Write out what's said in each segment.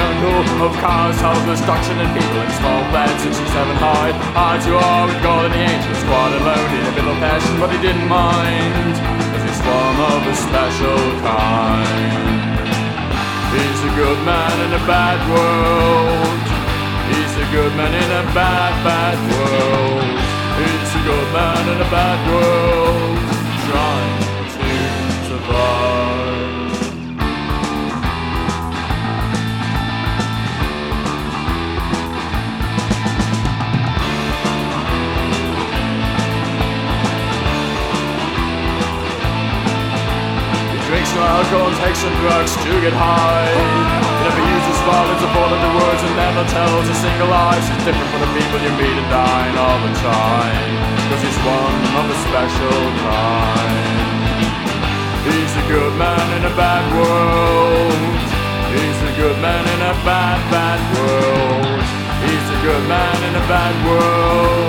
of cars, house destruction, and people in small flats, 67 high. Eye to eye with God and the angels, quite alone in a of passion, but he didn't mind, cause he's one of a special kind. He's a good man in a bad world. He's a good man in a bad, bad world. He's a good man in a bad world, trying Alcohol and takes some drugs to get high. He never uses violence or the words and never tells a single lie. He's different from the people you meet and dine all the time. Cause he's one of a special kind. He's a good man in a bad world. He's a good man in a bad, bad world. He's a good man in a bad world.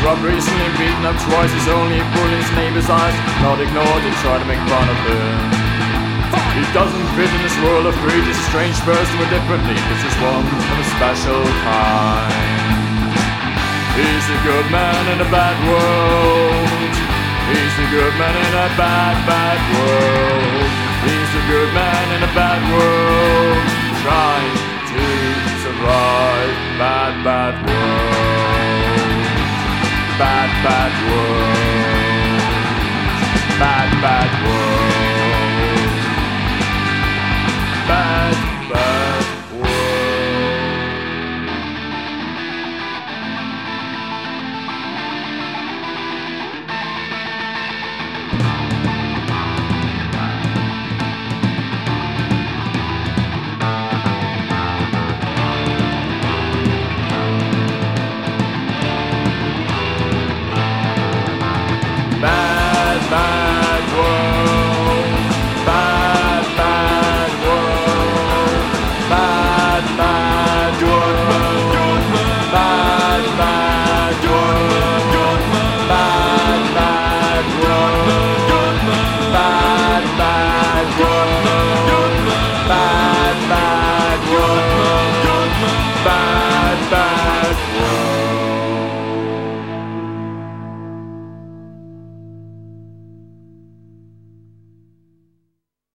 Robbed recently, beaten up twice. He's only bull in his neighbor's eyes. Not ignored and try to make fun of him. He doesn't fit in this world of greed. He's a strange person with different needs. This is one of a special kind. He's a good man in a bad world. He's a good man in a bad, bad world. He's a good man in a bad world. Bad, bad world. Bad, bad world. Bye.